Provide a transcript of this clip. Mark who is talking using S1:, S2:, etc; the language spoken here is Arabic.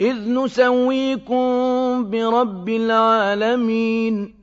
S1: إِذْ نُسَوِّيكُم بِرَبِّ الْعَالَمِينَ.